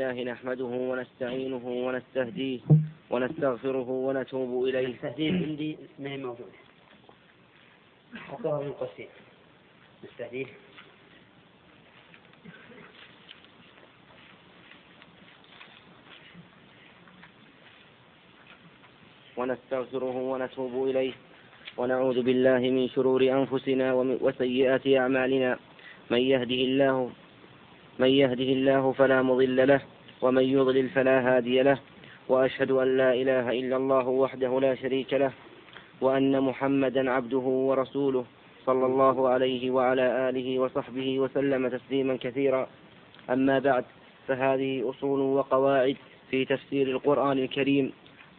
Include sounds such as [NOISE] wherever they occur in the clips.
لله نحمده ونستعينه ونستهديه ونستغفره ونتوب إليه. التهديد عندي ما هي موجودة حطوها من قوسين نستهديه. ونستغفره ونتوب إليه. ونعوذ بالله من شرور أنفسنا وسيئات أعمالنا. من يهده الله من يهده الله فلا مضل له. ومن يضلل فلا هادي له وأشهد أن لا إله إلا الله وحده لا شريك له وأن محمدا عبده ورسوله صلى الله عليه وعلى آله وصحبه وسلم تسليما كثيرا. أما بعد فهذه أصول وقواعد في تفسير القرآن الكريم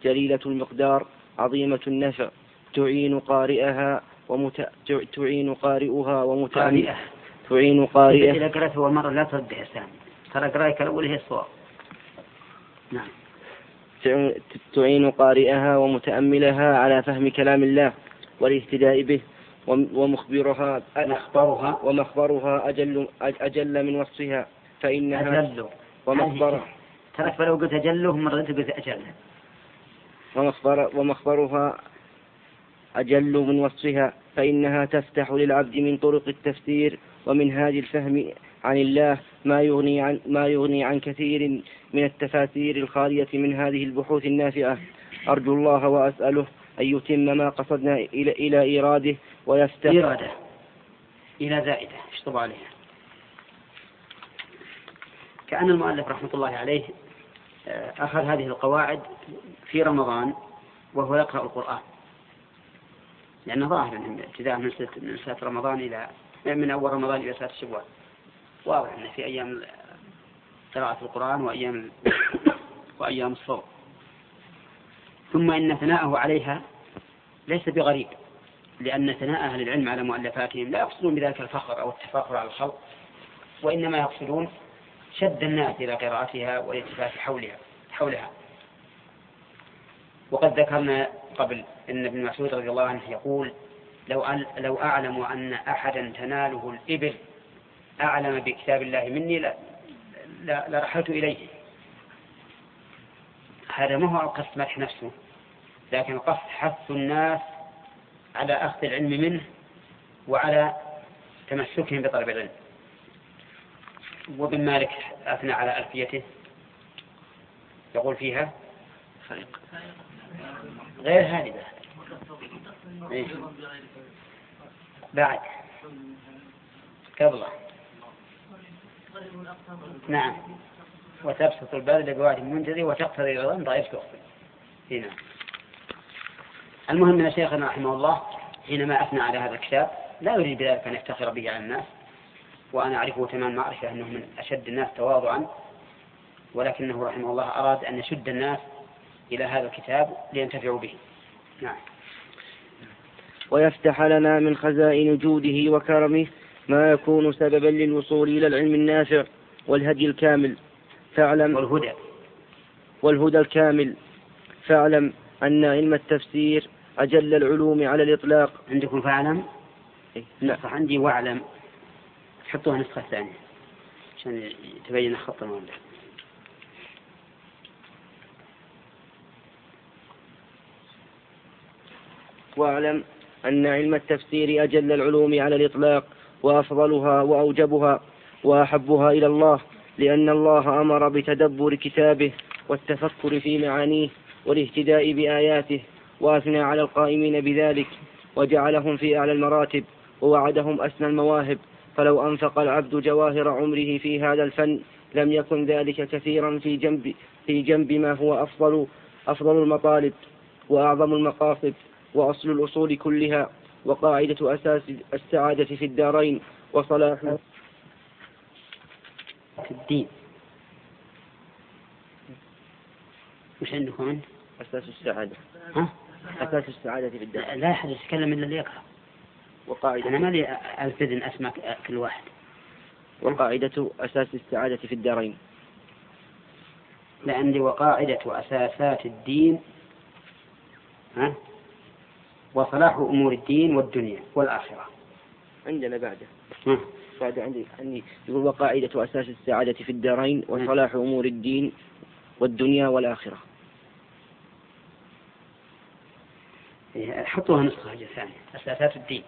جليلة المقدار عظيمة النفع تعين قارئها ومت... تع- تعين قارئها ومتعلم قارئة تعين قارئه إذا قرأت أول مرة لا ترد حسان ترى قراءتك الأول هي الصواب. نعم. تع- تعين قارئها ومتأملها على فهم كلام الله والاهتداء به وم- ومخبرها مخبرها. ومخبرها أجل أجل من وصفها فإنها أجل ومخبرها. ترك فلو قلت أجله مرة قلت أجل ومخبر ومخبرها أجل من وصفها فإنها تفتح للعبد من طرق التفسير ومنهاج الفهم عن الله ما يغني عن ما يغني عن كثير من التفاسير الخالية من هذه البحوث النافعة. أرجو الله وأسأله أن يتم ما قصدنا إلى إلى إيراده ويفتح إرادة. إلى زائدة. اشطب عليها؟ كأن المؤلف رحمة الله عليه آه، أخذ هذه القواعد في رمضان وهو يقرأ القرآن. لأنه ظاهر ابتداء من سنة رمضان إلى من أول رمضان إلى سنة شوال. واضح أنه في أيام قراءة القرآن وأيام [COUGHS] وأيام الصوم. ثم إن ثناءه عليها ليس بغريب لأن ثناء أهل العلم على مؤلفاتهم لا يقصدون بذلك الفخر أو التفاخر على الخلق وإنما يقصدون شد الناس إلى قراءتها والالتفات حولها حولها. وقد ذكرنا قبل أن ابن مسعود رضي الله عنه يقول لو لو أعلم أن أحدا تناله الإبل أعلم بكتاب الله مني لرحلت إليه. هذا ما هو قصد مدح نفسه لكن قصد حث الناس على أخذ العلم منه وعلى تمسكهم بطلب العلم. وابن مالك أثنى على ألفيته. يقول فيها غير هذه. بعد إيه. بعد. قبله. نعم. وتبسط البذل لقواعد منجزي وتقتضي العظام ضعيف تخفي هنا المهم أن شيخنا رحمه الله حينما أثنى على هذا الكتاب لا يريد بذلك أن يفتخر به على الناس وأنا أعرفه تمام معرفة أنه من أشد الناس تواضعا ولكنه رحمه الله أراد أن يشد الناس إلى هذا الكتاب لينتفعوا به. نعم. ويفتح لنا من خزائن جوده وكرمه ما يكون سببا للوصول إلى العلم النافع والهدي الكامل. فاعلم والهدى. والهدى الكامل. فاعلم أن علم التفسير أجل العلوم على الإطلاق. عندكم فاعلم؟ إيه، لا. نسخة عندي واعلم. حطوها النسخة الثانية عشان تبين خط المؤلف واعلم أن علم التفسير أجل العلوم على الإطلاق. وأفضلها وأوجبها وأحبها إلى الله لأن الله أمر بتدبر كتابه والتفكر في معانيه والاهتداء بآياته وأثنى على القائمين بذلك وجعلهم في أعلى المراتب ووعدهم أسنى المواهب. فلو أنفق العبد جواهر عمره في هذا الفن لم يكن ذلك كثيرا في جنب في جنب ما هو أفضل أفضل المطالب وأعظم المقاصد وأصل الأصول كلها. وقاعدة أساس السعادة في الدارين وصلاح الدين. وش عندكم أنت؟ أساس السعادة. ها؟ أساس السعادة في الدارين. لا أحد يتكلم إلا اللي يقرأ. أنا وقاعدة ما لي ألتزم أسماء كل واحد. وقاعدة أساس السعادة في الدارين. لا عندي وقاعدة أساسات الدين ها؟ وصلاح أمور الدين والدنيا والآخرة. عندنا بعده؟ بعد عندي عندي يقول وقاعدة أساس السعادة في الدارين وصلاح أمور الدين والدنيا والآخرة. إيه، حطوها نسخة ثانية أساسات الدين.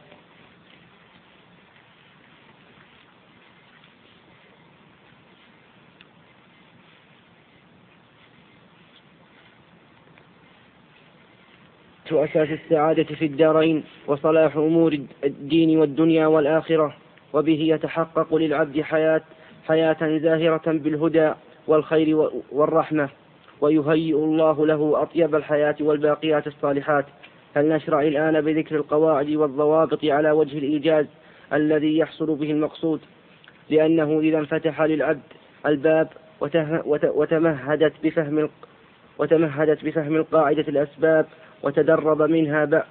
أساس السعادة في الدارين وصلاح أمور الدين والدنيا والآخرة وبه يتحقق للعبد حياة حياة زاهرة بالهدى والخير والرحمة. ويهيئ الله له أطيب الحياة والباقيات الصالحات. هل نشرع الآن بذكر القواعد والضوابط على وجه الإيجاز الذي يحصل به المقصود؟ لأنه إذا انفتح للعبد الباب وتمهدت بفهم وتمهدت بفهم القاعدة الأسباب وتدرب منها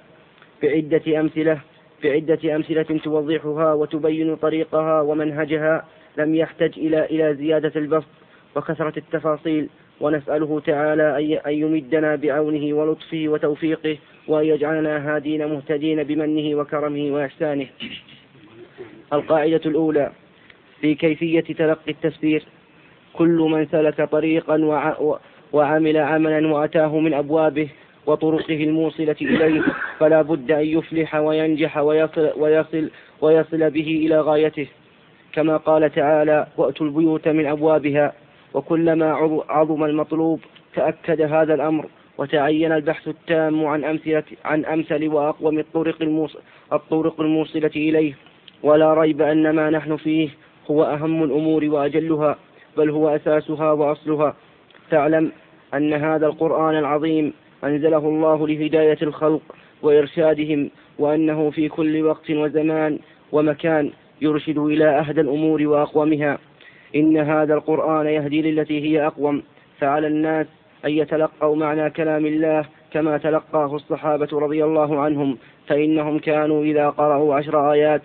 بعدة أمثلة بعدة أمثلة توضحها وتبين طريقها ومنهجها لم يحتج إلى إلى زيادة البسط وكثرة التفاصيل. ونسأله تعالى أن يمدنا بعونه ولطفه وتوفيقه وأن يجعلنا هادين مهتدين بمنه وكرمه وإحسانه. القاعدة الأولى في كيفية تلقي التفسير. كل من سلك طريقا وعمل عملا وأتاه من أبوابه وطرقه الموصلة إليه فلا بد أن يفلح وينجح ويصل, ويصل, ويصل به إلى غايته. كما قال تعالى وأتوا البيوت من أبوابها وكلما عظم المطلوب تأكد هذا الأمر وتعين البحث التام عن أمثلة عن أمثل وأقوم الطرق الموصل الطرق الموصلة إليه. ولا ريب أن ما نحن فيه هو أهم الأمور وأجلها بل هو أساسها وأصلها. فاعلم أن هذا القرآن العظيم أنزله الله لهداية الخلق وإرشادهم وأنه في كل وقت وزمان ومكان يرشد إلى أهدى الأمور وأقومها. إن هذا القرآن يهدي للتي هي أقوم. فعلى الناس أن يتلقوا معنى كلام الله كما تلقاه الصحابة رضي الله عنهم فإنهم كانوا إذا قرأوا عشر آيات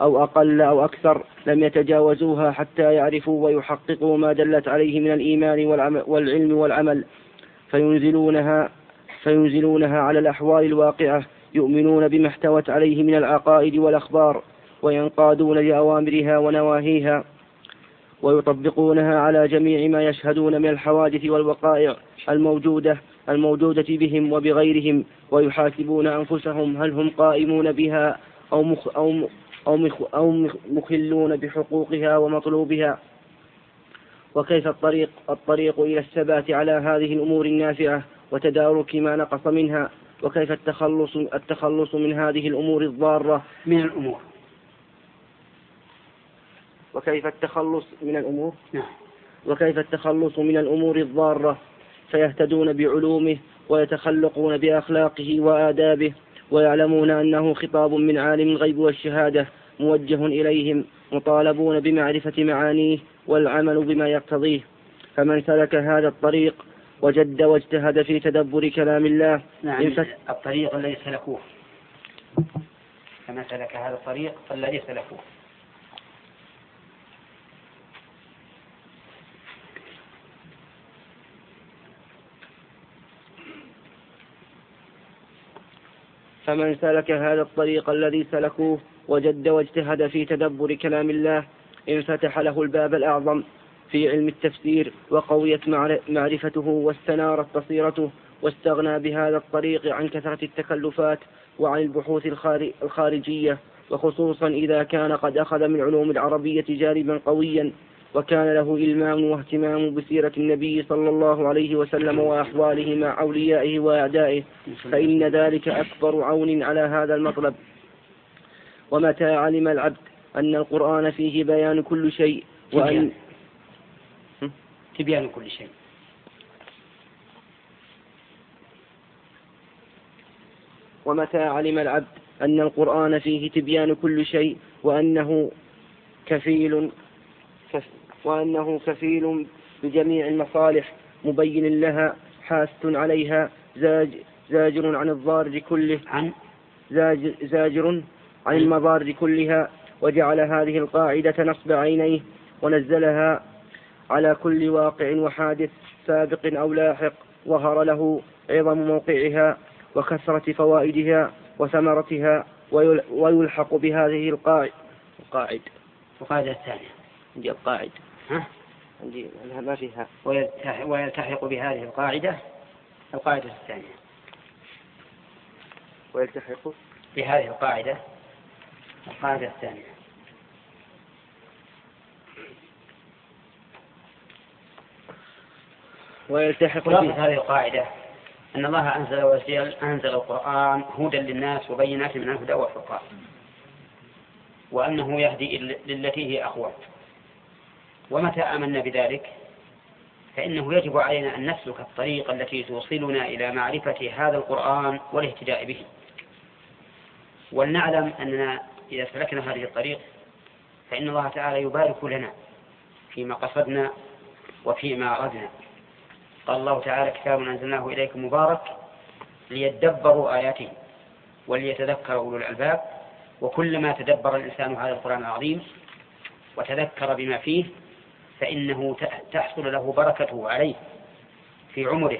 أو أقل أو أكثر لم يتجاوزوها حتى يعرفوا ويحققوا ما دلت عليه من الإيمان والعلم والعمل. فينزلونها فينزلونها على الأحوال الواقعة يؤمنون بما احتوت عليه من العقائد والأخبار وينقادون لأوامرها ونواهيها ويطبقونها على جميع ما يشهدون من الحوادث والوقائع الموجودة الموجودة بهم وبغيرهم ويحاسبون أنفسهم هل هم قائمون بها أو مخ أو أو, مخ أو مخلون بحقوقها ومطلوبها. وكيف الطريق الطريق إلى الثبات على هذه الأمور النافعة؟ وتدارك ما نقص منها وكيف التخلص التخلص من هذه الأمور الضارة؟ من الأمور. وكيف التخلص من الأمور؟ نعم. وكيف التخلص من الأمور الضارة؟ فيهتدون بعلومه ويتخلقون بأخلاقه وآدابه ويعلمون أنه خطاب من عالم الغيب والشهادة موجه إليهم مطالبون بمعرفة معانيه والعمل بما يقتضيه. فمن سلك هذا الطريق وجد واجتهد في تدبر كلام الله. نعم. الطريق الذي سلكوه. فمن سلك هذا الطريق فالذي سلكوه. فمن سلك هذا الطريق الذي سلكوه وجد واجتهد في تدبر كلام الله انفتح له الباب الأعظم. في علم التفسير وقويت معرفته واستنارت بصيرته واستغنى بهذا الطريق عن كثرة التكلفات وعن البحوث الخارجية وخصوصا إذا كان قد أخذ من علوم العربية جانبا قويا وكان له إلمام واهتمام بسيرة النبي صلى الله عليه وسلم وأحواله مع أوليائه وأعدائه فإن ذلك أكبر عون على هذا المطلب. ومتى علم العبد أن القرآن فيه بيان كل شيء وأن تبيان كل شيء. ومتى علم العبد أن القرآن فيه تبيان كل شيء وأنه كفيل وأنه كفيل بجميع المصالح مبين لها حاس عليها زاج زاجر عن الضار كله عن؟ زاج زاجر عن المضار كلها وجعل هذه القاعدة نصب عينيه ونزلها على كل واقع وحادث سابق أو لاحق ظهر له عظم موقعها وكثرة فوائدها وثمرتها ويلحق بهذه القاعد القاعدة الثانية. عندي القاعدة ها؟ عندي ما فيها. ويلتحق بهذه القاعدة؟ القاعدة الثانية. ويلتحق بهذه القاعدة؟ القاعدة الثانية. ويلتحق خلاصة هذه القاعدة. أن الله أنزل وجل أنزل القرآن هدى للناس وبينات من الهدى والفرقان. وأنه يهدي للتي هي أقوى. ومتى آمنا بذلك؟ فإنه يجب علينا أن نسلك الطريق التي توصلنا إلى معرفة هذا القرآن والاهتداء به. ولنعلم أننا إذا سلكنا هذه الطريق فإن الله تعالى يبارك لنا فيما قصدنا وفيما أردنا. قال الله تعالى كتاب أنزلناه إليكم مبارك ليدبروا آياته وليتذكر أولو الألباب وكلما تدبر الإنسان هذا القرآن العظيم وتذكر بما فيه فإنه تحصل له بركته عليه في عمره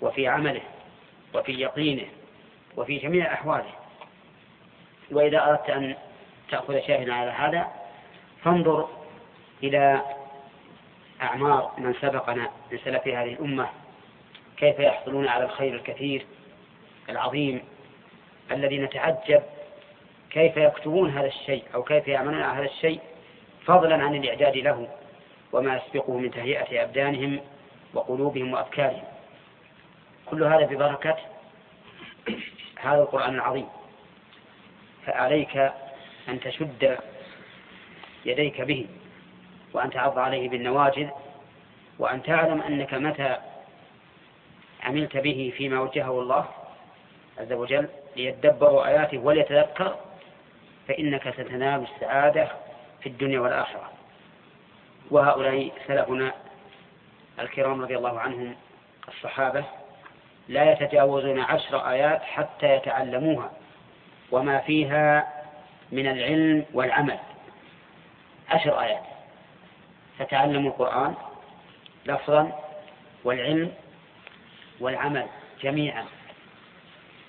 وفي عمله وفي يقينه وفي جميع أحواله. وإذا أردت أن تأخذ شاهدا على هذا فانظر إلى أعمار من سبقنا من سلف هذه الأمة كيف يحصلون على الخير الكثير العظيم الذي نتعجب كيف يكتبون هذا الشيء أو كيف يعملون على هذا الشيء فضلا عن الإعداد له وما يسبقه من تهيئة أبدانهم وقلوبهم وأفكارهم. كل هذا ببركة هذا القرآن العظيم. فعليك أن تشد يديك به. وأن تعض عليه بالنواجذ وأن تعلم أنك متى عملت به فيما وجهه الله عز وجل ليتدبروا آياته وليتذكر فإنك ستنال السعادة في الدنيا والآخرة. وهؤلاء سلفنا الكرام رضي الله عنهم الصحابة لا يتجاوزون عشر آيات حتى يتعلموها وما فيها من العلم والعمل. عشر آيات. فتعلموا القرآن لفظا والعلم والعمل جميعا.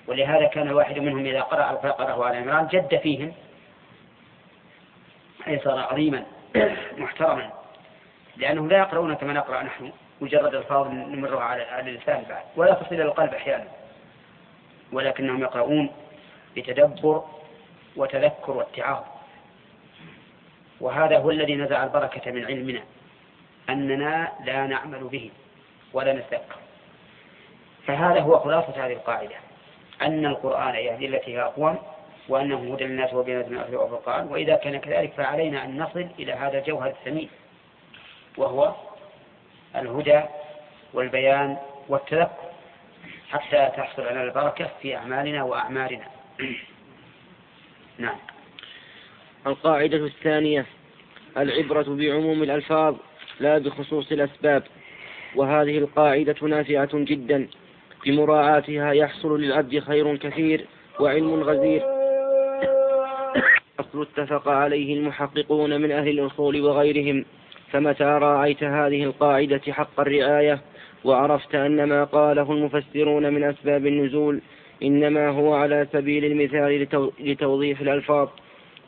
ولهذا كان الواحد منهم إذا قرأ البقرة وآل عمران جد فيهم أي صار عظيما محترما لأنهم لا يقرؤون كما نقرأ نحن مجرد الفاظ نمرها على اللسان بعد ولا تصل إلى القلب أحيانا. ولكنهم يقرؤون بتدبر وتذكر واتعاظ. وهذا هو الذي نزع البركة من علمنا أننا لا نعمل به ولا نتذكر فهذا هو خلاصة هذه القاعدة أن القرآن يهدي التي هي أقوم وأنه هدى للناس وبينات من والفرقان وإذا كان كذلك فعلينا أن نصل إلى هذا الجوهر الثمين وهو الهدى والبيان والتذكر حتى تحصل لنا البركة في أعمالنا وأعمالنا [CLEARS THROAT] نعم. القاعدة الثانية العبرة بعموم الألفاظ لا بخصوص الأسباب. وهذه القاعدة نافعة جدا. بمراعاتها يحصل للعبد خير كثير وعلم غزير. أصل اتفق عليه المحققون من أهل الأصول وغيرهم. فمتى راعيت هذه القاعدة حق الرعاية؟ وعرفت أن ما قاله المفسرون من أسباب النزول إنما هو على سبيل المثال لتوضيح الألفاظ.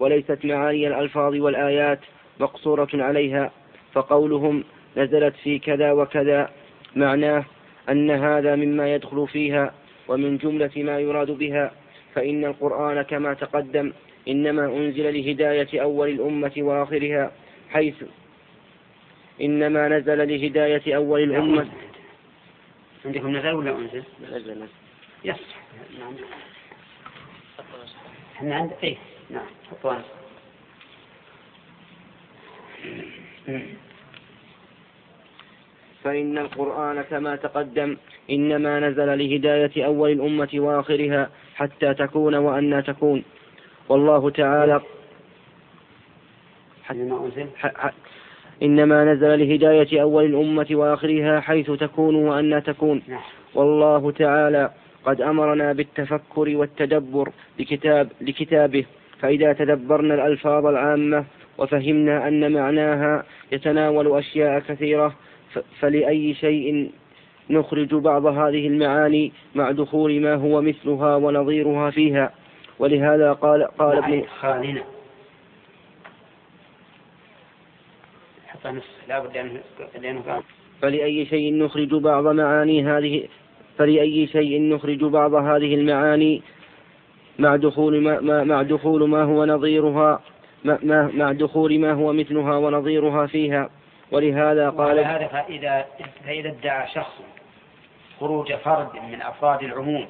وليست معاني الألفاظ والآيات مقصورة عليها فقولهم نزلت في كذا وكذا معناه أن هذا مما يدخل فيها ومن جملة ما يراد بها فإن القرآن كما تقدم إنما أنزل لهداية أول الأمة وآخرها حيث إنما نزل لهداية أول الأمة. عندكم نزل ولا أنزل؟ نزل. يس. نعم. إحنا عند إيه. نعم فإن القرآن كما تقدم إنما نزل لهداية أول الأمة وآخرها حتى تكون وأن تكون. والله تعالى إنما نزل لهداية أول الأمة وآخرها حيث تكون وأن تكون. نعم. والله تعالى قد أمرنا بالتفكر والتدبر لكتاب لكتابه. فإذا تدبرنا الألفاظ العامة وفهمنا أن معناها يتناول أشياء كثيرة فلأي شيء نخرج بعض هذه المعاني مع دخول ما هو مثلها ونظيرها فيها. ولهذا قال قال ابن خالنا حطها نص لابد لأنه قال فلأي شيء نخرج بعض معاني هذه فلأي شيء نخرج بعض هذه المعاني مع دخول ما, مع دخول ما هو نظيرها مع, مع دخول ما هو مثلها ونظيرها فيها. ولهذا قال هذا فإذا فإذا ادعى شخص خروج فرد من أفراد العموم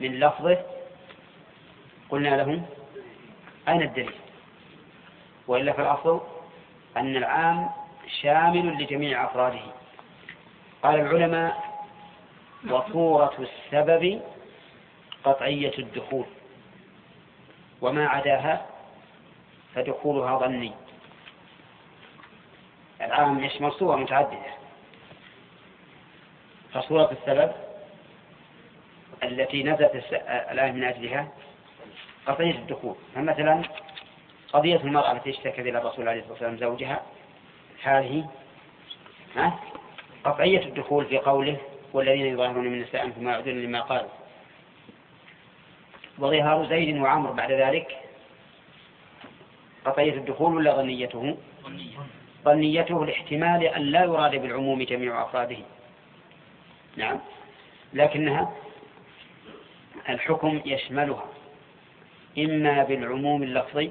من لفظه قلنا له أين الدليل؟ وإلا فالأصل أن العام شامل لجميع أفراده. قال العلماء وصورة السبب قطعية الدخول. وما عداها فدخولها ظني. العام يشمل صور متعددة. فصورة السبب التي نزلت الآية من أجلها قضية الدخول. فمثلا قضية المرأة التي اشتكت إلى الرسول عليه الصلاة والسلام زوجها. هذه قطعية الدخول في قوله والذين يظاهرون من نسائهم ثم يعودون لما قالوا. وظهار زيد وعمر بعد ذلك. قطعية الدخول ولا ظنيته؟ ظنيته لاحتمال أن لا يراد بالعموم جميع أفراده. نعم. لكنها الحكم يشملها. إما بالعموم اللفظي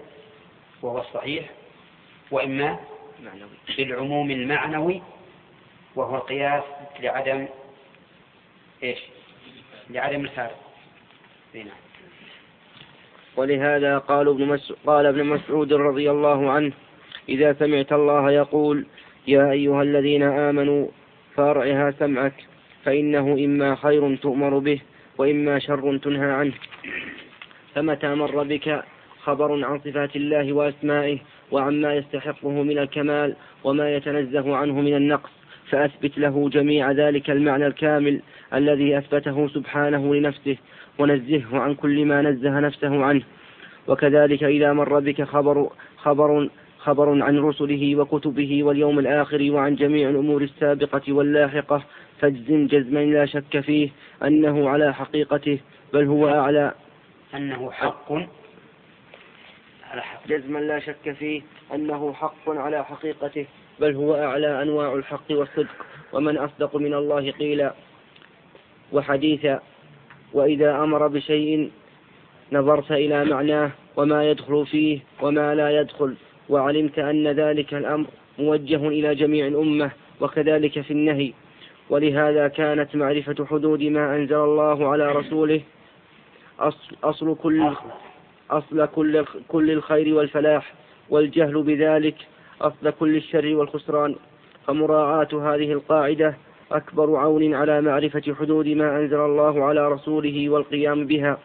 وهو الصحيح وإما بالعموم المعنوي وهو القياس لعدم إيش؟ لعدم الفارق. نعم. ولهذا قال ابن مسعود قال ابن مسعود رضي الله عنه إذا سمعت الله يقول يا أيها الذين آمنوا فارعها سمعك فإنه إما خير تؤمر به وإما شر تنهى عنه. فمتى مر بك خبر عن صفات الله وأسمائه وعما يستحقه من الكمال وما يتنزه عنه من النقص فأثبت له جميع ذلك المعنى الكامل الذي أثبته سبحانه لنفسه ونزهه عن كل ما نزه نفسه عنه. وكذلك إذا مر بك خبر خبر خبر عن رسله وكتبه واليوم الآخر وعن جميع الأمور السابقة واللاحقة فاجزم جزما لا شك فيه أنه على حقيقته بل هو أعلى. أنه حق. على حق. جزما لا شك فيه أنه حق على حقيقته بل هو أعلى أنواع الحق والصدق. ومن أصدق من الله قيلا. وحديثا وإذا أمر بشيء نظرت إلى معناه وما يدخل فيه وما لا يدخل وعلمت أن ذلك الأمر موجه إلى جميع الأمة وكذلك في النهي. ولهذا كانت معرفة حدود ما أنزل الله على رسوله أصل, أصل كل أصل كل كل الخير والفلاح والجهل بذلك أصل كل الشر والخسران. فمراعاة هذه القاعدة أكبر عون على معرفة حدود ما أنزل الله على رسوله والقيام بها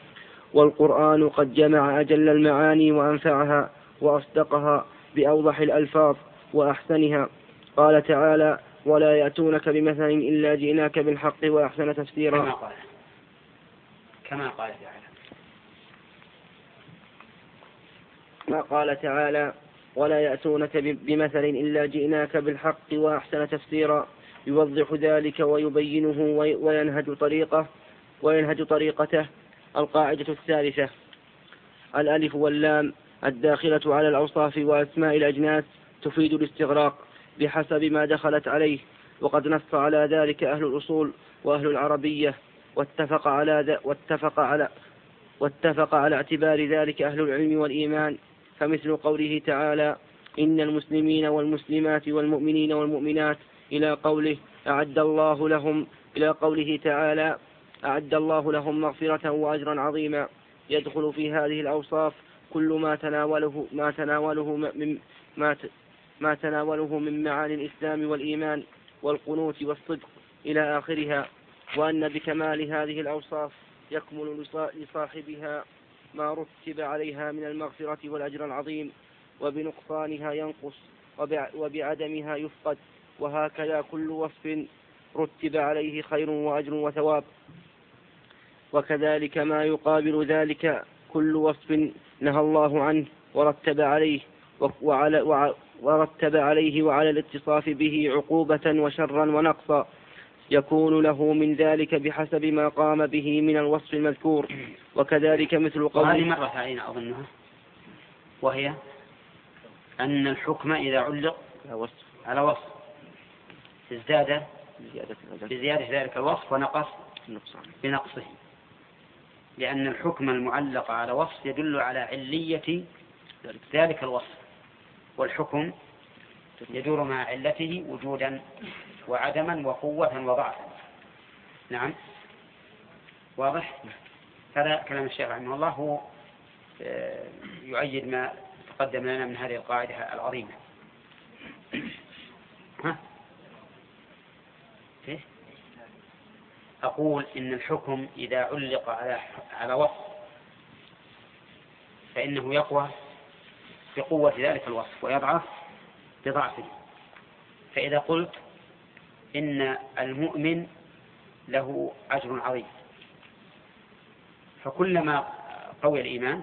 والقرآن قد جمع أجل المعاني وأنفعها وأصدقها بأوضح الألفاظ وأحسنها. قال تعالى ولا يأتونك بمثل إلا جئناك بالحق وأحسن تفسيرا. كما قال. كما قال تعالى. ما قال تعالى ولا يأتونك بمثل إلا جئناك بالحق وأحسن تفسيرا. يوضح ذلك ويبينه وينهج طريقه وينهج طريقته. القاعدة الثالثة. الألف واللام. الداخلة على الأوصاف وأسماء الأجناس تفيد الاستغراق بحسب ما دخلت عليه. وقد نص على ذلك أهل الأصول وأهل العربية. واتفق على واتفق على واتفق على اعتبار ذلك أهل العلم والإيمان. فمثل قوله تعالى إن المسلمين والمسلمات والمؤمنين والمؤمنات إلى قوله أعد الله لهم إلى قوله تعالى أعد الله لهم مغفرة وأجرا عظيما. يدخل في هذه الأوصاف كل ما تناوله ما تناوله من ما ما تناوله من معاني الإسلام والإيمان والقنوت والصدق إلى آخرها. وأن بكمال هذه الأوصاف يكمل لصاحبها ما رتب عليها من المغفرة والأجر العظيم وبنقصانها ينقص وبعدمها يفقد. وهكذا كل وصف رتب عليه خير وأجر وثواب. وكذلك ما يقابل ذلك كل وصف نهى الله عنه ورتب عليه وعلى ورتب عليه وعلى الاتصاف به عقوبة وشرا ونقصا. يكون له من ذلك بحسب ما قام به من الوصف المذكور. وكذلك مثل قول هذه مرة علينا أظنها. وهي أن الحكم إذا علق على وصف. ازداد بزيادة ذلك الوصف ونقص بنقصه. لأن الحكم المعلق على وصف يدل على علية ذلك. الوصف. والحكم يدور مع علته وجودا وعدما وقوة وضعفا. نعم. واضح؟ هذا كلام الشيخ رحمه الله هو آه، يؤيد ما تقدم لنا من هذه القاعدة العظيمة ها؟ إيه؟ أقول إن الحكم إذا علق على على وصف فإنه يقوى بقوة ذلك الوصف ويضعف بضعفه. فإذا قلت إن المؤمن له أجر عظيم. فكلما قوي الإيمان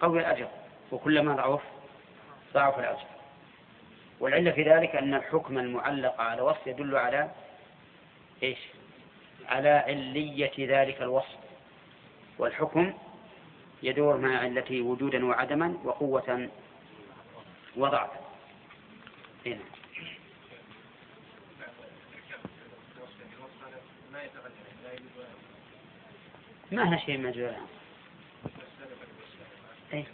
قوي الأجر وكلما ضعف ضعف الأجر. والعلة في ذلك أن الحكم المعلق على وصف يدل على إيش؟ على علية ذلك الوصف. والحكم يدور مع علته وجودا وعدما وقوة وضعفا. هنا ما هنا شيء مجهول إيه؟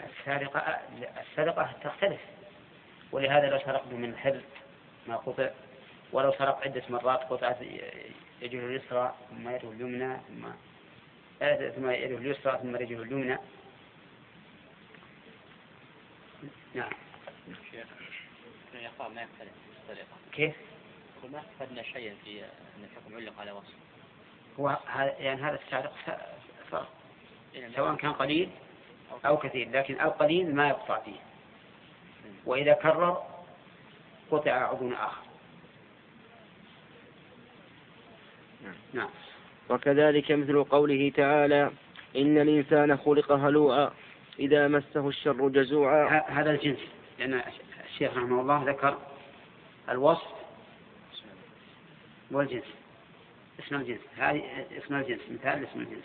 السرقة السرقة تختلف. ولهذا لو سرق من الحل ما قطع ولو سرق عدة مرات قطعت يده اليسرى ثم يده اليمنى ثم ثم يده اليسرى ثم رجله اليمنى. نعم. شيخ ما كيف؟ ما استفدنا شيئا في أن الحكم علق على وصف. هو يعني هذا السارق فرق سواء كان قليل أو كثير. لكن القليل ما يقطع فيه. وإذا كرر قطع عضو آخر. نعم. وكذلك مثل قوله تعالى إن الإنسان خلق هلوعا إذا مسه الشر جزوعا. هذا الجنس لأن الشيخ رحمه الله ذكر الوصف والجنس. اسم الجنس هذه اسم الجنس مثال اسم الجنس.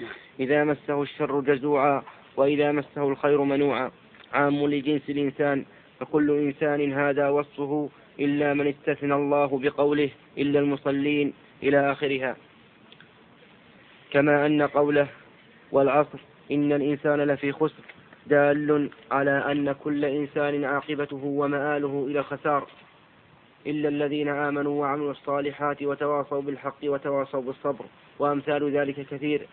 نعم. إذا مسه الشر جزوعا وإذا مسه الخير منوعا. عام لجنس الإنسان فكل إنسان هذا وصفه إلا من استثنى الله بقوله إلا المصلين إلى آخرها. كما أن قوله والعصر إن الإنسان لفي خسر دال على أن كل إنسان عاقبته ومآله إلى الخسار إلا الذين آمنوا وعملوا الصالحات وتواصوا بالحق وتواصوا بالصبر وأمثال ذلك كثير.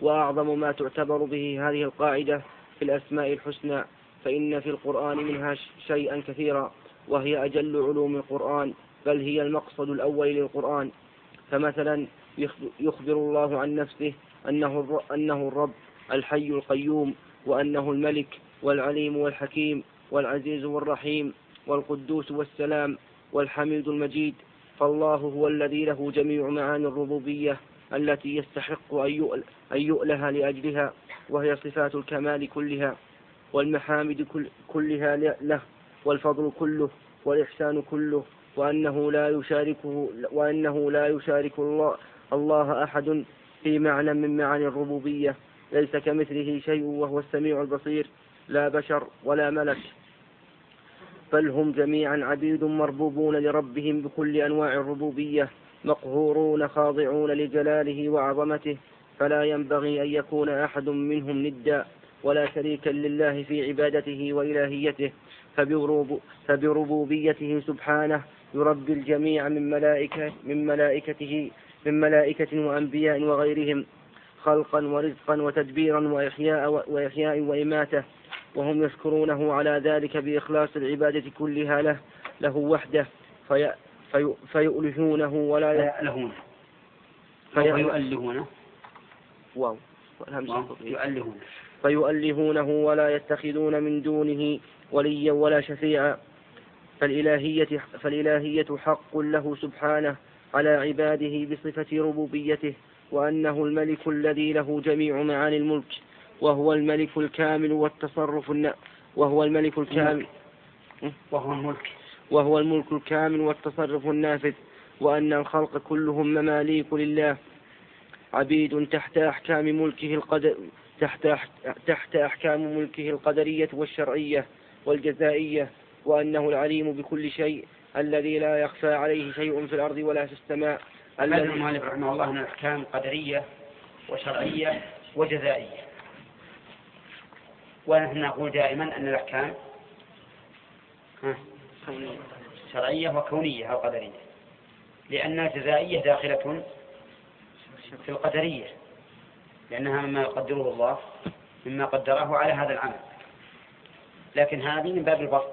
وأعظم ما تعتبر به هذه القاعدة في الأسماء الحسنى فإن في القرآن منها شيئا كثيرا وهي أجل علوم القرآن بل هي المقصد الأول للقرآن. فمثلا يخبر الله عن نفسه أنه أنه الرب الحي القيوم وأنه الملك والعليم والحكيم والعزيز والرحيم والقدوس والسلام والحميد المجيد. فالله هو الذي له جميع معاني الربوبية التي يستحق أن يؤله لأجلها وهي صفات الكمال كلها. والمحامد كلها له والفضل كله والإحسان كله وأنه لا يشاركه وأنه لا يشارك الله الله أحد في معنى من معاني الربوبية. ليس كمثله شيء وهو السميع البصير لا بشر ولا ملك. بل هم جميعا عبيد مربوبون لربهم بكل أنواع الربوبية مقهورون خاضعون لجلاله وعظمته. فلا ينبغي أن يكون أحد منهم ندا. ولا شريكا لله في عبادته وإلهيته فبربوبيته سبحانه يربي الجميع من ملائكة من ملائكته من ملائكة وأنبياء وغيرهم خلقا ورزقا وتدبيرا وإحياء وإحياء وإماتة وهم يشكرونه على ذلك بإخلاص العبادة كلها له له وحده في في فيؤلهونه ولا يألهونه فيؤلهونه واو يؤلهونه. فيؤلهونه ولا يتخذون من دونه وليا ولا شفيعا. فالإلهية, فالإلهية حق له سبحانه على عباده بصفة ربوبيته وأنه الملك الذي له جميع معاني الملك وهو الملك الكامل والتصرف وهو الملك الكامل وهو الملك. وهو الملك الكامل والتصرف النافذ وأن الخلق كلهم مماليك لله. عبيد تحت أحكام ملكه القدر تحت تحت أحكام ملكه القدرية والشرعية والجزائية وأنه العليم بكل شيء الذي لا يخفى عليه شيء في الأرض ولا في السماء هذا المؤلف رحمه الله من الأحكام قدرية وشرعية وجزائية. ونحن نقول دائما أن الأحكام شرعية وكونية أو قدرية لأن الجزائية داخلة في القدرية. لأنها مما يقدره الله مما قدره على هذا العمل. لكن هذه من باب البسط.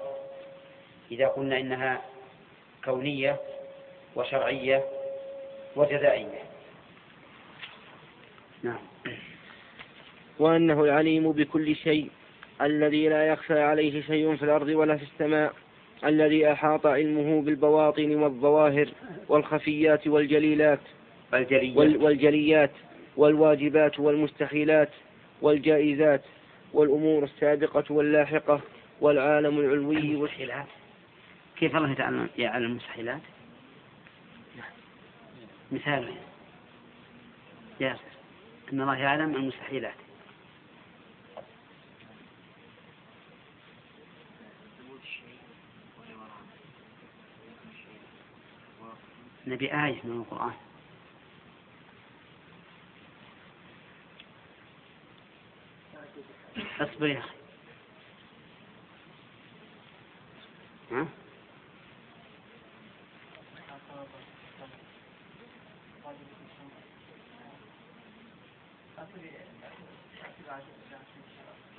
إذا قلنا إنها كونية وشرعية وجزائية. نعم. وأنه العليم بكل شيء الذي لا يخفى عليه شيء في الأرض ولا في السماء الذي أحاط علمه بالبواطن والظواهر والخفيات والجليلات. والجليات. والواجبات والمستحيلات والجائزات والأمور السابقة واللاحقة والعالم العلوي والمستحيلات كيف الله تعالى يعلم المستحيلات؟ مثال. يا أن الله يعلم المستحيلات. نبي آية من القرآن. اصبر يا أخي ها؟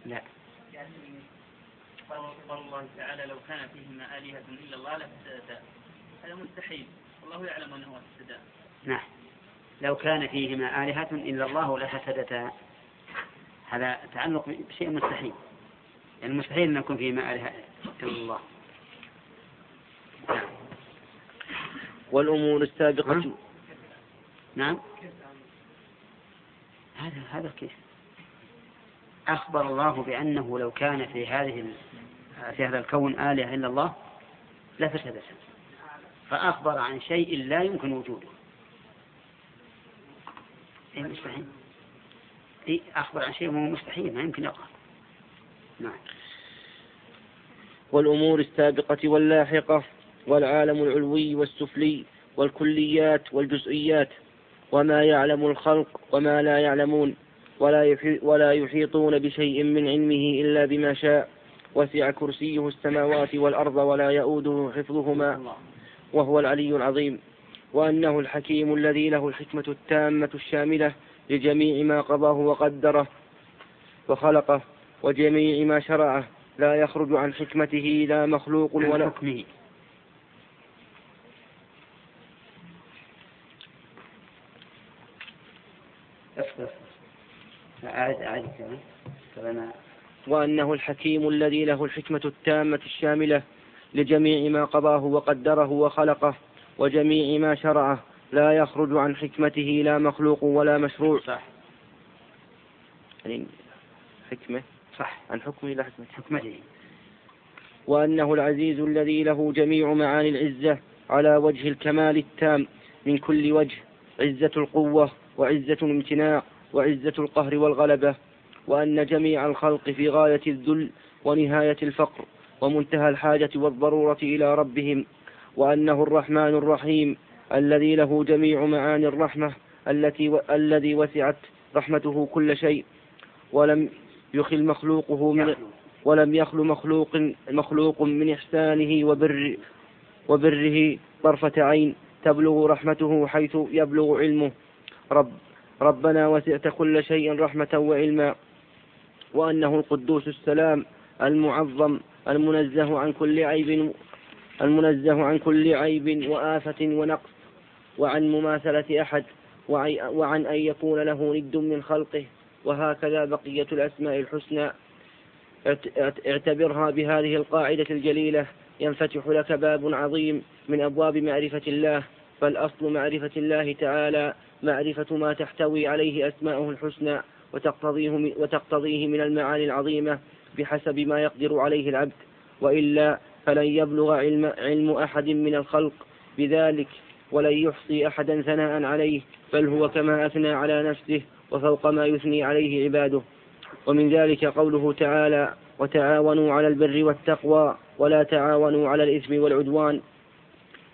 لا. قال الله تعالى لو كان فيهما آلهة إلا الله لفسدتا هذا مستحيل والله يعلم أنه فسدا نعم. لو كان فيهما آلهة إلا الله لفسدتا هذا تعلق بشيء مستحيل. يعني مستحيل أن يكون فيهما آلهة إلا الله. والأمور السابقة. نعم. هذا هذا كيف؟ أخبر الله بأنه لو كان في هذه في هذا الكون آلهة إلا الله لفسدت فأخبر عن شيء لا يمكن وجوده. إيه مستحيل. أخبر عن شيء هو مستحيل ما يمكن يقع. نعم. والأمور السابقة واللاحقة والعالم العلوي والسفلي والكليات والجزئيات وما يعلم الخلق وما لا يعلمون ولا ولا يحيطون بشيء من علمه إلا بما شاء. وسع كرسيه السماوات والأرض ولا يؤوده حفظهما وهو العلي العظيم. وأنه الحكيم الذي له الحكمة التامة الشاملة لجميع ما قضاه وقدره وخلقه وجميع ما شرعه. لا يخرج عن حكمته لا مخلوق ولا حكمه. وأنه الحكيم الذي له الحكمة التامة الشاملة لجميع ما قضاه وقدره وخلقه وجميع ما شرعه. لا يخرج عن حكمته لا مخلوق ولا مشروع. صح. يعني حكمة صح. عن حكمه لا حكمته حكمته. وأنه العزيز الذي له جميع معاني العزة على وجه الكمال التام من كل وجه عزة القوة وعزة الامتناع وعزة القهر والغلبة. وأن جميع الخلق في غاية الذل ونهاية الفقر ومنتهى الحاجة والضرورة إلى ربهم. وأنه الرحمن الرحيم الذي له جميع معاني الرحمة التي و... الذي وسعت رحمته كل شيء ولم يخل مخلوقه من ولم يخل مخلوق مخلوق من إحسانه وبر وبره طرفة عين تبلغ رحمته حيث يبلغ علمه. رب ربنا وسعت كل شيء رحمة وعلما وأنه القدوس السلام المعظم المنزه عن كل عيب المنزه عن كل عيب وآفة ونقص. وعن مماثلة أحد وعن أن يكون له ند من خلقه وهكذا بقية الأسماء الحسنى. اعتبرها بهذه القاعدة الجليلة. ينفتح لك باب عظيم من أبواب معرفة الله. فالأصل معرفة الله تعالى معرفة ما تحتوي عليه أسماؤه الحسنى وتقتضيه, وتقتضيه من المعاني العظيمة بحسب ما يقدر عليه العبد. وإلا فلن يبلغ علم, علم أحد من الخلق. بذلك ولن يحصي أحدا ثناء عليه بل هو كما أثنى على نفسه وفوق ما يثني عليه عباده. ومن ذلك قوله تعالى وتعاونوا على البر والتقوى ولا تعاونوا على الإثم والعدوان.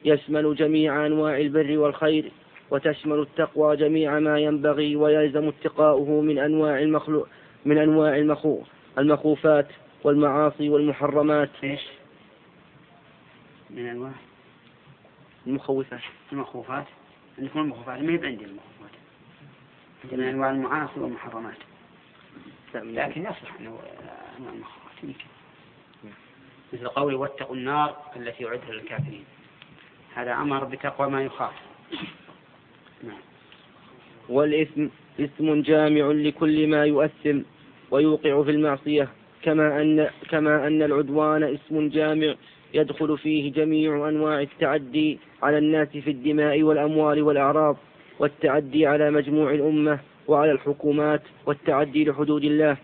يشمل جميع أنواع البر والخير وتشمل التقوى جميع ما ينبغي ويلزم اتقاؤه من أنواع المخلوق من أنواع المخوف المخوفات والمعاصي والمحرمات؟ من أنواع؟ المخوفات. المخوفات. عندكم المخوفات ما هي عندي المخوفات. من أنواع المعاصي والمحرمات. لكن يصلح أنه أنواع المخوفات يمكن. مثل قوله واتقوا النار التي اعدت للكافرين. هذا أمر بتقوى ما يخاف. نعم. والإثم اسم جامع لكل ما يؤثم ويوقع في المعصية. كما أن كما أن العدوان اسم جامع يدخل فيه جميع أنواع التعدي على الناس في الدماء والأموال والأعراض والتعدي على مجموع الأمة وعلى الحكومات والتعدي لحدود الله.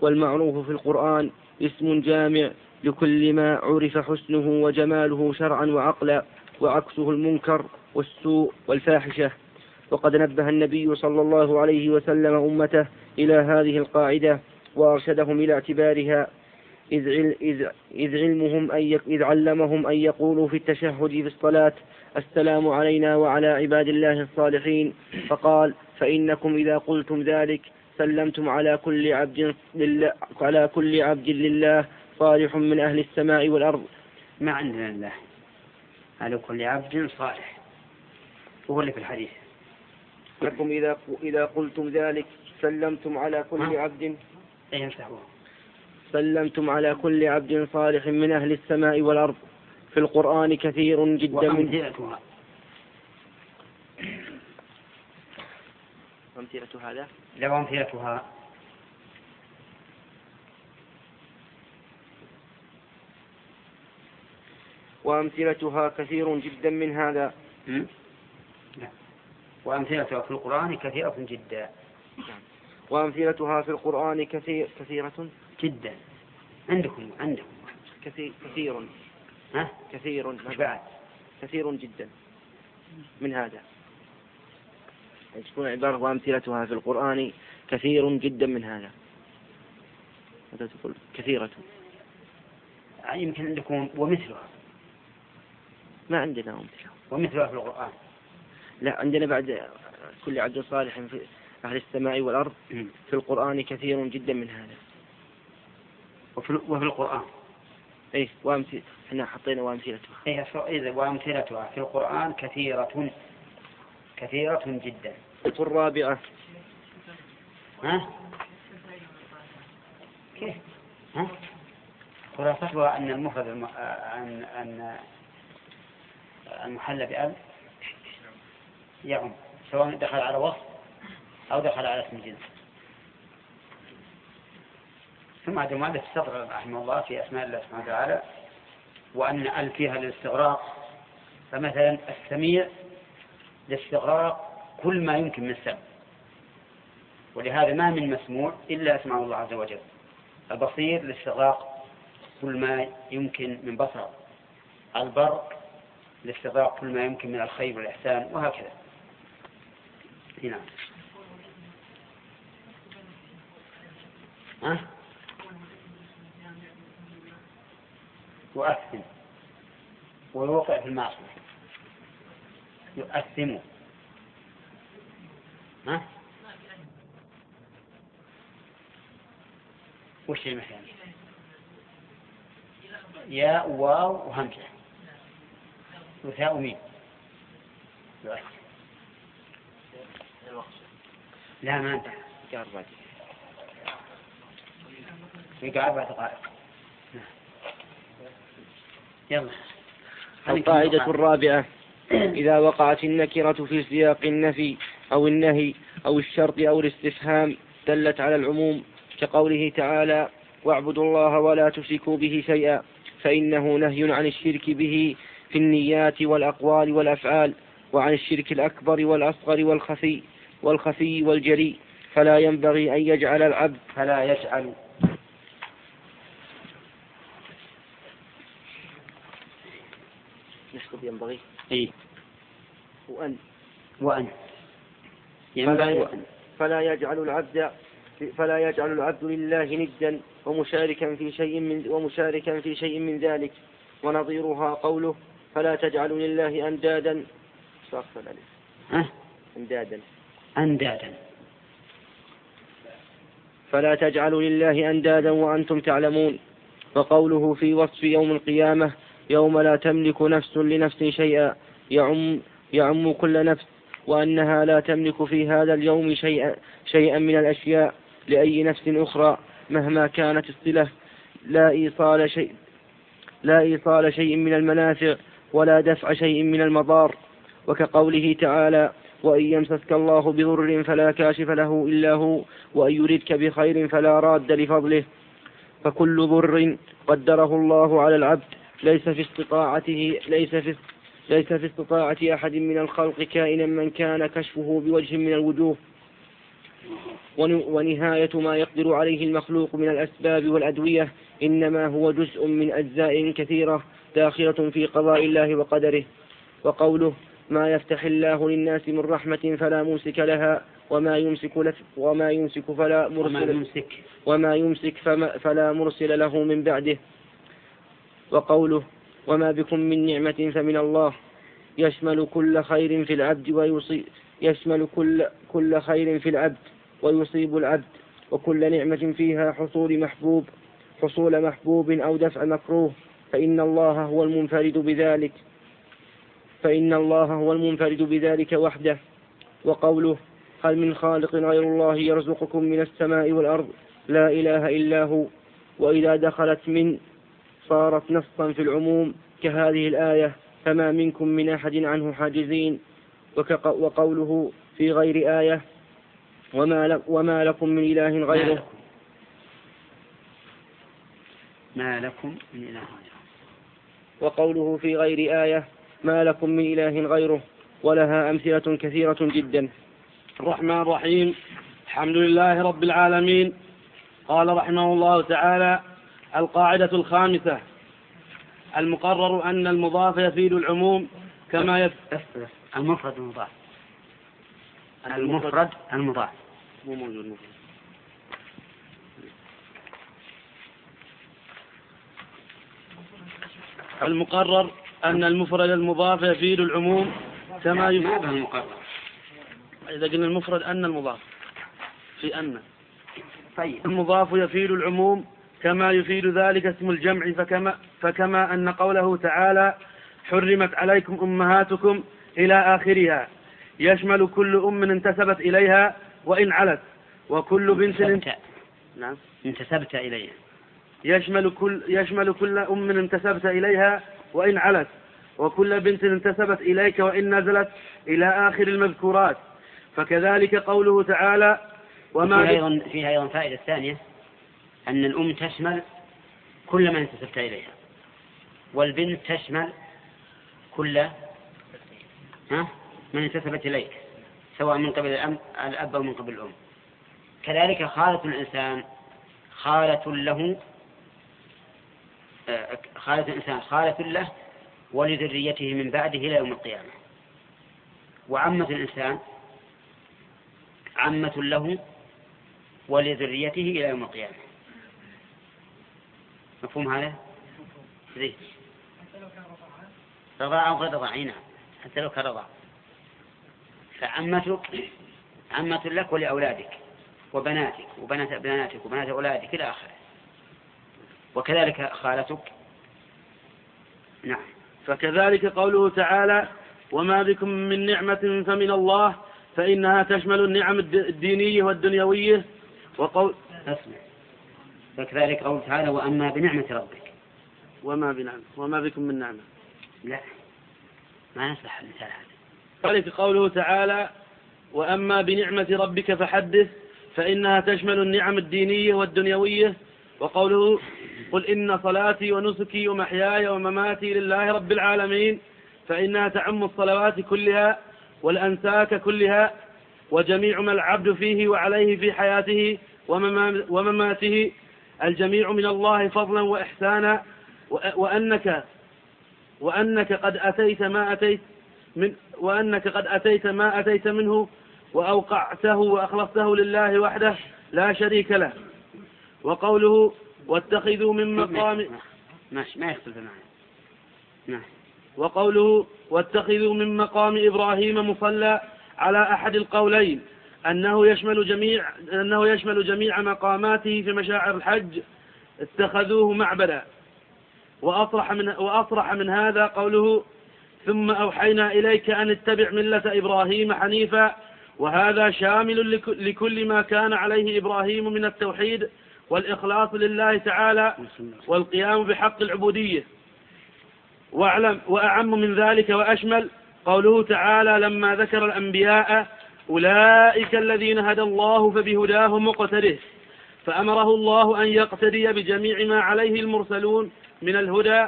والمعروف في القرآن اسم جامع لكل ما عرف حسنه وجماله شرعا وعقلا وعكسه المنكر والسوء والفاحشة. وقد نبه النبي صلى الله عليه وسلم أمته إلى هذه القاعدة وأرشدهم إلى اعتبارها إذ, إذ, إذ علمهم أن يك إذ علمهم أن يقولوا في التشهد في الصلاة السلام علينا وعلى عباد الله الصالحين. فقال فإنكم إذا قلتم ذلك سلمتم على كل عبد لله على كل عبد لله صالح من أهل السماء والأرض. ما عندنا الله على كل عبد صالح. وهو اللي في الحديث. لكم إذا إذا قلتم ذلك سلمتم على كل ها؟ عبد. أي سلمتم على كل عبد صالح من أهل السماء والأرض. في القرآن كثير جدا. من وأمثلتها أمثلة هذا؟ لو أمثلتها وأمثلتها كثير جدا من هذا؟ لا. وأمثلتها في القرآن كثيرة جدا. وأمثلتها في القرآن كثير كثيرة. جدا. عندكم عندكم. كثير كثير. ها؟ كثير بعد؟ كثير جدا. من هذا. تكون عبارة وأمثلتها في القرآن كثير جدا من هذا. ماذا تقول كثيرة؟ يعني يمكن عندكم ومثلها. ما عندنا أمثلة ومثلها في القرآن. لا عندنا بعد كل عبد صالح في أهل السماء والأرض. في القرآن كثير جدا من هذا. وفي, وفي القرآن إيه وأمثلة إحنا حطينا وأمثلتها إيه إذا وأمثلتها في القرآن كثيرة كثيرة جدا الرابعة ها؟ كيف؟ ها؟ خلاصتها أن المفرد الم... أن أن المحل بأب يعم سواء دخل على وصف أو دخل على اسم جنس ثم المؤلف استطرد رحمه الله في أسماء الله سبحانه وتعالى وأن ال فيها للاستغراق فمثلا السميع لاستغراق كل ما يمكن من السمع. ولهذا ما من مسموع إلا أسمع الله عز وجل. البصير لاستغراق كل ما يمكن من بصر البرق لاستغراق كل ما يمكن من الخير والإحسان وهكذا. هنا ها؟ يؤثم ويوقع في المعصية. يؤثم. ها؟ وش المثال؟ ياء واو وهمزة وثاء ميم. لا ما انتهى يقع أربع دقائق يلا. القاعدة الرابعة. [CLEARS THROAT] إذا وقعت النكرة في سياق النفي أو النهي أو الشرط أو الاستفهام دلت على العموم كقوله تعالى واعبدوا الله ولا تشركوا به شيئا فإنه نهي عن الشرك به في النيات والأقوال والأفعال وعن الشرك الأكبر والأصغر والخفي والخفي والجريء فلا ينبغي أن يجعل العبد فلا يجعل نشطب ينبغي. إيه وأن. وأن. فلا, ينبغي. وأن فلا يجعل العبد فلا يجعل العبد لله ندا ومشاركا في شيء من ومشاركا في شيء من ذلك. ونظيرها قوله فلا تجعلوا لله أندادا. أه؟ أندادا. أندادا. فلا تجعلوا لله أندادا وأنتم تعلمون. وقوله في وصف يوم القيامة يوم لا تملك نفس لنفس شيئا يعم, يعم كل نفس وأنها لا تملك في هذا اليوم شيئا, شيئا من الأشياء لأي نفس أخرى مهما كانت الصلة. لا إيصال شيء لا إيصال شيء من المنافع ولا دفع شيء من المضار. وكقوله تعالى وإن يمسسك الله بضر فلا كاشف له إلا هو وإن يردك بخير فلا راد لفضله فكل ضر قدره الله على العبد. ليس في استطاعته ليس في ليس في استطاعة أحد من الخلق كائنا من كان كشفه بوجه من الوجوه. ونهاية ما يقدر عليه المخلوق من الأسباب والأدوية إنما هو جزء من أجزاء كثيرة داخلة في قضاء الله وقدره. وقوله ما يفتح الله للناس من رحمة فلا ممسك لها وما يمسك لف وما يمسك فلا مرسل وما يمسك. وما يمسك فما فلا مرسل له من بعده. وقوله وما بكم من نعمة فمن الله يشمل كل خير في العبد ويصيب يشمل كل كل خير في العبد ويصيب العبد وكل نعمة فيها حصول محبوب حصول محبوب أو دفع مكروه فإن الله هو المنفرد بذلك. فإن الله هو المنفرد بذلك وحده. وقوله هل من خالق غير الله يرزقكم من السماء والأرض؟ لا إله إلا هو. وإذا دخلت من صارت نصا في العموم كهذه الآية فما منكم من أحد عنه حاجزين. وقوله في غير آية وما, وما لكم من إله غيره. ما لكم من إله غيره. وقوله في غير آية ما لكم من إله غيره. ولها أمثلة كثيرة جدا. الرحمن الرحيم. الحمد لله رب العالمين. قال رحمه الله تعالى القاعدة الخامسة. المقرر أن المضاف يفيد العموم كما يف... المفرد المضاف. المفرد المضاف. مو موجود مفرد المقرر أن المفرد المضاف يفيد العموم كما يفيد المقرر؟ إذا قلنا المفرد أن المضاف. في أن. طيب. المضاف يفيد العموم كما يفيد ذلك اسم الجمع فكما, فكما أن قوله تعالى حرمت عليكم أمهاتكم إلى آخرها يشمل كل أم انتسبت إليها وإن علت وكل بنت انتسبت. نعم. انتسبت إليه يشمل كل يشمل كل أم انتسبت إليها وإن علت وكل بنت انتسبت إليك وإن نزلت إلى آخر المذكورات. فكذلك قوله تعالى وما فيها أيضا فيها أيضا فائدة ثانية. أن الأم تشمل كل من انتسبت إليها والبنت تشمل كل ها؟ من انتسبت إليك سواء من قبل الأم الأب أو من قبل الأم. كذلك خالة الإنسان خالة له آه، خالة الإنسان خالة له ولذريته من بعده إلى يوم القيامة. وعمة الإنسان عمة له ولذريته إلى يوم القيامة. مفهوم هذا؟ زين رضاعة أو غير رضاعة نعم. حتى لو كان رضاعة فعمتك عمة لك ولأولادك وبناتك وبنات بناتك وبنات أولادك إلى آخره. وكذلك خالتك. نعم. فكذلك قوله تعالى وما بكم من نعمة فمن الله فإنها تشمل النعم الدينية والدنيوية. وقول أسمع. فكذلك قوله تعالى وأما بنعمة ربك. وما بنعمة وما بكم من نعمة. لا. ما يصح المثال هذا. كذلك قوله تعالى وأما بنعمة ربك فحدث فإنها تشمل النعم الدينية والدنيوية. وقوله قل إن صلاتي ونسكي ومحياي ومماتي لله رب العالمين فإنها تعم الصلوات كلها والأنساك كلها وجميع ما العبد فيه وعليه في حياته ومماته الجميع من الله فضلا وإحسانا وأنك وأنك قد أتيت ما أتيت من وأنك قد أتيت ما أتيت منه وأوقعته وأخلصته لله وحده لا شريك له. وقوله واتخذوا من مقام ماشي ما يختلف معنا نعم وقوله واتخذوا من مقام إبراهيم مصلى على أحد القولين. أنه يشمل جميع أنه يشمل جميع مقاماته في مشاعر الحج اتخذوه معبدا. وأصرح من وأصرح من هذا قوله ثم أوحينا إليك أن اتبع ملة إبراهيم حنيفا وهذا شامل لكل ما كان عليه إبراهيم من التوحيد والإخلاص لله تعالى والقيام بحق العبودية. واعلم وأعم من ذلك وأشمل قوله تعالى لما ذكر الأنبياء أولئك الذين هدى الله فبهداه مقتده فأمره الله أن يقتدي بجميع ما عليه المرسلون من الهدى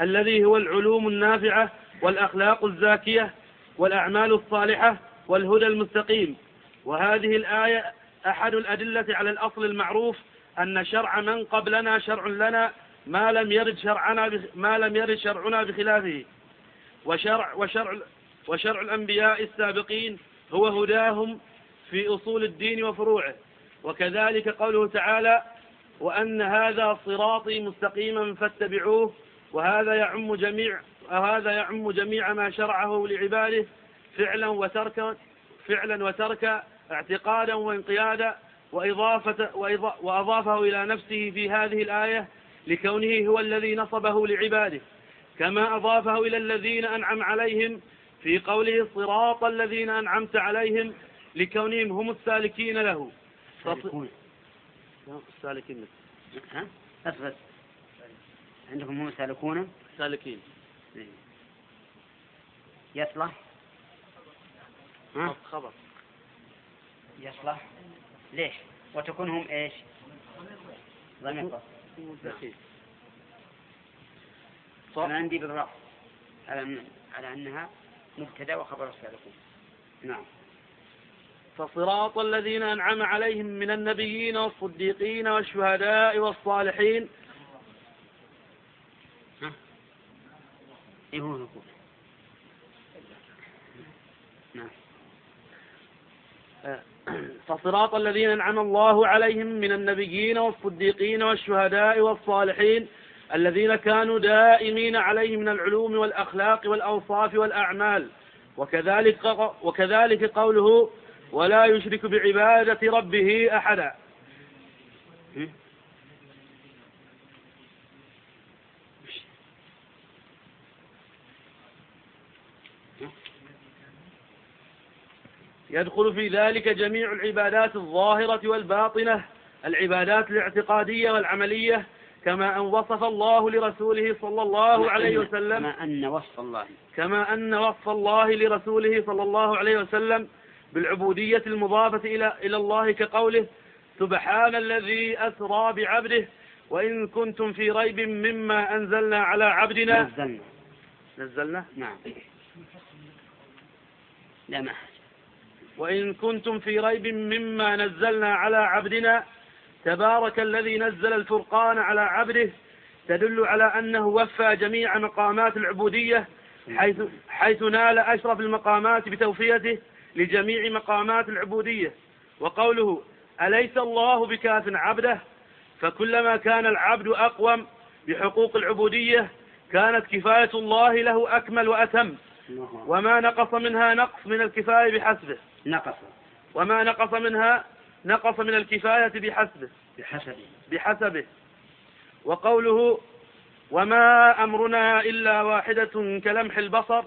الذي هو العلوم النافعة والأخلاق الزاكية والأعمال الصالحة والهدى المستقيم. وهذه الآية أحد الأدلة على الأصل المعروف أن شرع من قبلنا شرع لنا ما لم يرد شرعنا ما لم يرد شرعنا بخلافه. وشرع وشرع وشرع الأنبياء السابقين هو هداهم في أصول الدين وفروعه. وكذلك قوله تعالى وأن هذا صراطي مستقيما فاتبعوه وهذا يعم جميع وهذا يعم جميع ما شرعه لعباده فعلا وتركا فعلا وتركا اعتقادا وانقيادا وإضافة وأضافه إلى نفسه في هذه الآية لكونه هو الذي نصبه لعباده. كما أضافه إلى الذين أنعم عليهم في قوله صراط الذين أنعمت عليهم لكونهم هم السالكين له. السالكين ها؟ أثبت عندكم هم سالكون؟ سالكين. إيه. يصلح؟ ها؟ خبر. يصلح. ليش؟ وتكون هم إيش؟ ضمير. أنا عندي بالرفع على على أنها مبتدأ وخبر السابقين نعم. فصراط الذين أنعم عليهم من النبيين والصديقين والشهداء والصالحين. ها؟ إيه هو نقول؟ نعم. فصراط الذين أنعم الله عليهم من النبيين والصديقين والشهداء والصالحين. الذين كانوا دائمين عليه من العلوم والأخلاق والأوصاف والأعمال. وكذلك, وكذلك قوله ولا يشرك بعبادة ربه أحدا. يدخل في ذلك جميع العبادات الظاهرة والباطنة العبادات الاعتقادية والعملية كما أن وصف الله لرسوله صلى الله عليه وسلم كما أن وصف الله. كما أن وصف الله لرسوله صلى الله عليه وسلم بالعبودية المضافة إلى إلى الله كقوله سبحان الذي أسرى بعبده وإن كنتم في ريب مما أنزلنا على عبدنا. نزلنا. نزلنا؟ نعم. لا ما وإن كنتم في ريب مما نزلنا على عبدنا تبارك الذي نزل الفرقان على عبده تدل على أنه وفى جميع مقامات العبودية حيث, حيث نال أشرف المقامات بتوفيته لجميع مقامات العبودية. وقوله أليس الله بكاف عبده؟ فكلما كان العبد أقوم بحقوق العبودية كانت كفاية الله له أكمل وأتم. وما نقص منها نقص من الكفاية بحسبه. نقص. وما نقص منها نقص من الكفاية بحسبه. بحسبه. بحسبه. وقوله وما أمرنا إلا واحدة كلمح البصر.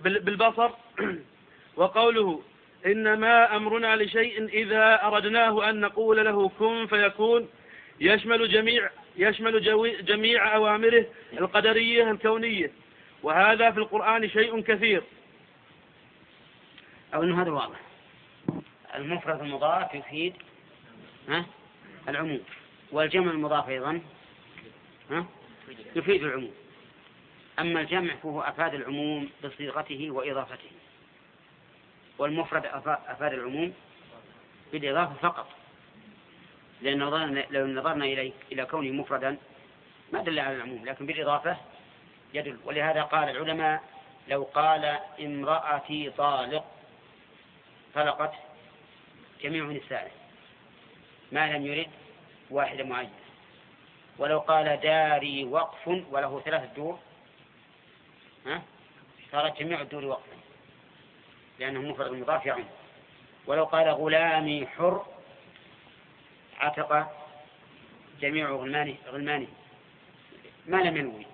بالبصر. [CLEARS THROAT] وقوله إنما أمرنا لشيء إذا أردناه أن نقول له كن فيكون. يشمل جميع يشمل جميع أوامره القدرية الكونية. وهذا في القرآن شيء كثير. أو أنه هذا واضح. المفرد المضاف يفيد ها العموم والجمع المضاف أيضا ها يفيد العموم. أما الجمع فهو أفاد العموم بصيغته وإضافته والمفرد أفاد العموم بالإضافة فقط. لأن لو نظرنا إليه إلى كونه مفردا ما دل على العموم لكن بالإضافة يدل. ولهذا قال العلماء لو قال امرأتي طالق طلقت جميع نسائه. ما لم يرد واحدة معينة ولو قال داري وقف وله ثلاثة دور ها؟ صارت جميع الدور وقفا. لأنه مفرد مضاف يعني ولو قال غلامي حر عتق جميع غلمانه غلمانه. ما لم ينوي.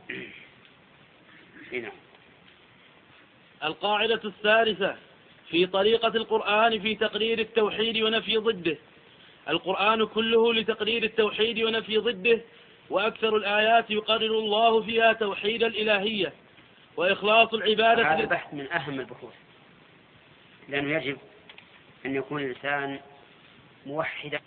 [CLEARS THROAT] نعم. القاعدة الثالثة في طريقة القرآن في تقرير التوحيد ونفي ضده. القرآن كله لتقرير التوحيد ونفي ضده وأكثر الآيات يقرر الله فيها توحيد الإلهية وإخلاص العبادة هذا بحث من أهم البحوث لأنه يجب أن يكون الإنسان موحدا